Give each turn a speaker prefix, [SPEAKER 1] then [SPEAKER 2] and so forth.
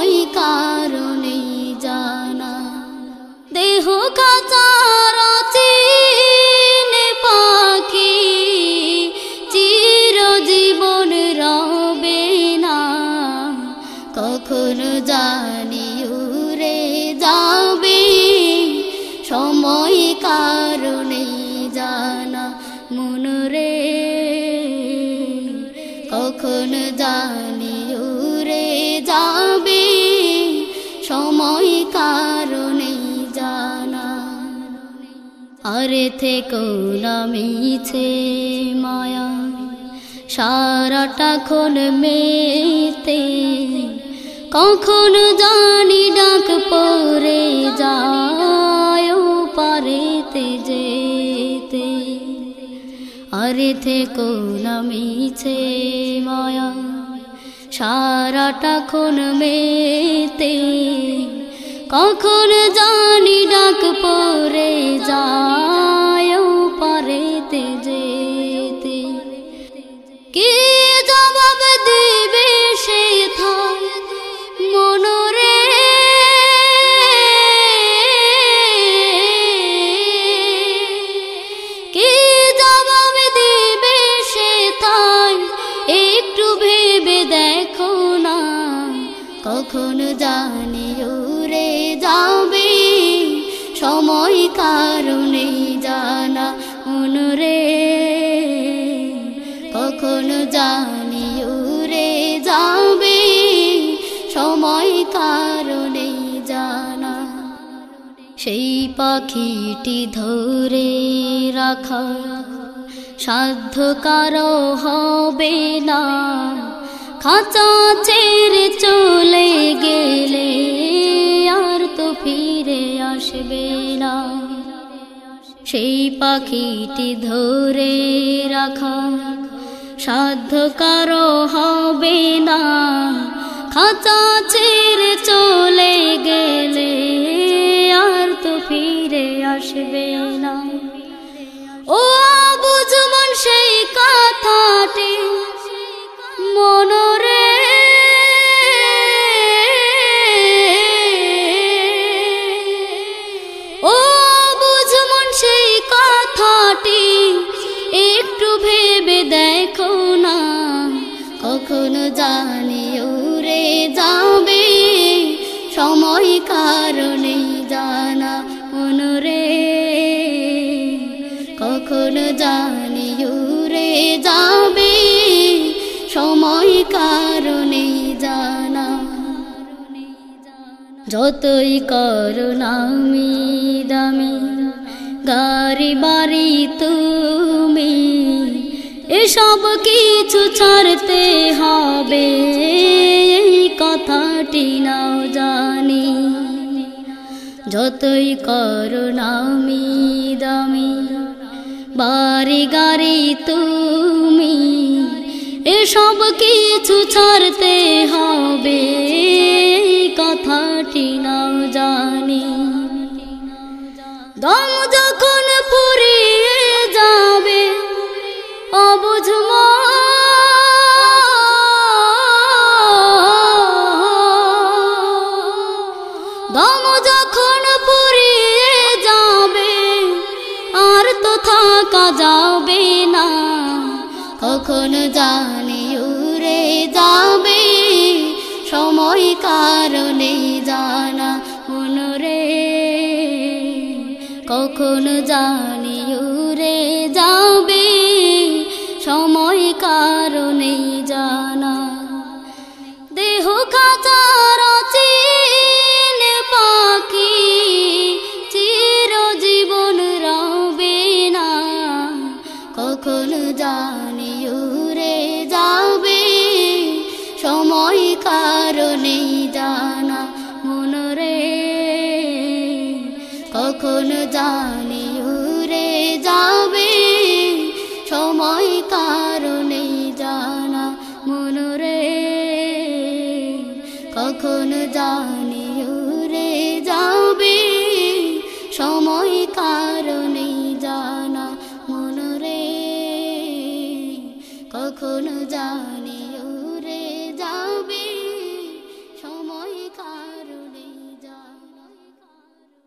[SPEAKER 1] সময় কারণে জানা। দেহ কাচার চিন পাখি, চিরজীবন রবে না। কখন জানি উড়ে যাবে, সময় কারণে জানা মন রে। কখন জানি উড়ে যাবে আরে থেকো নামিছে মায়া। সারাটা খন মেতে কখন জানি ডাক পরে যায় পারেতে যেতে। আরে থেকো নামিছে মায়া। সারাটা খন মেতে কখন জানি ডাক পরে ভেবে দেখো না, কখন জানি উড়ে যাবে? সময় কারণে জানা মনরে কখন জানি উড়ে যাবে? সময় কারণে জানা সেই পাখিটি ধরে রাখা সাধ্য কারও হবে না। খাঁচা ছেড়ে চলে গেলে আর তো ফিরে আসবে না। সেই পাখিটি ধরে রাখা সাধ্য কারও হবে না। খাঁচা ছেড়ে চলে গেলে আর তো ফিরে আসবে না। সেই কথাটি মনরে ও বুঝ মন সেই কথাটি, একটু ভেবে দেখো না, কখনো জানি উড়ে যাবে, সময় কারণে জানা মনরে, কখনো জানি যতই করুণামি দামি, গাড়ি বাড়ি তুমি, এসব কিছু ছাড়তে হবে কথাটি নাও জানি। যতই করুণামি দামি, বাড়ি গাড়ি তুমি, এসব কিছু ছাড়তে হবে কথাটি নাও জানি। দম যখন ফুরিয়ে যাবে, অবুঝ দম যখন ফুরিয়ে যাবে, আর তো থাকা যাবে না। কখন জানি উড়ে যাবে, সময় কখন জানি কখন জানি উরে যাবে, সময় কারণেই জানা মনরে কখন জানি উরে যাবে, সময় কারণেই জানা মনরে কখন জানি